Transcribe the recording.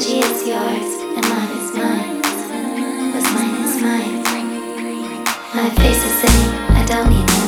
energy is yours and mine is mine. What's mine is mine. My face is saying I don't need